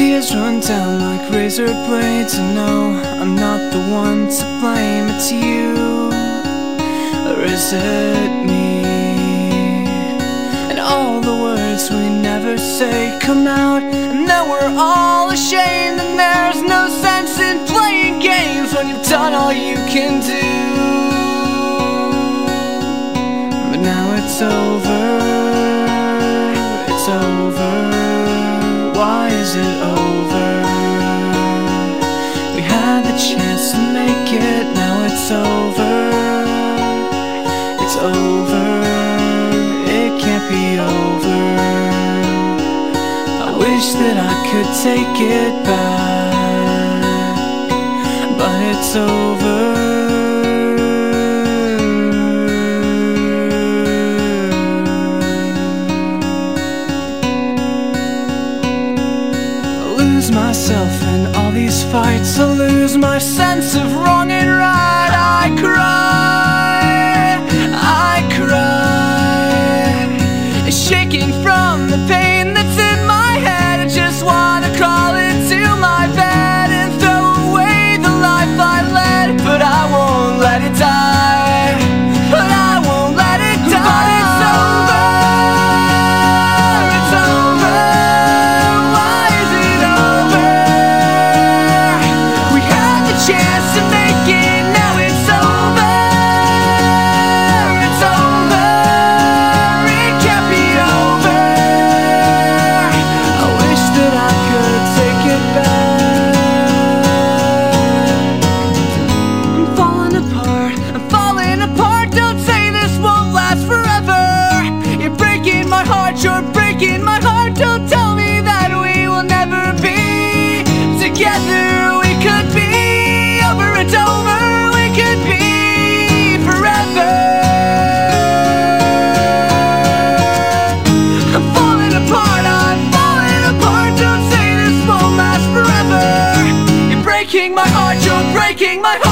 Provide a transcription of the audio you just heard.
run down like razor blades. And no, I'm not the one to blame. It's you, or is it me? And all the words we never say come out, and now we're all ashamed. And there's no sense in playing games when you've done all you can do. But now it's over. Chance to make it, now it's over. It's over. It can't be over. I wish that I could take it back, but it's over. Lose myself in all these fights. I lose my sense of wrong and right. I cry, I cry, shaking from the pain breaking my heart. You're breaking my heart.